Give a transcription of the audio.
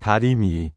다리미.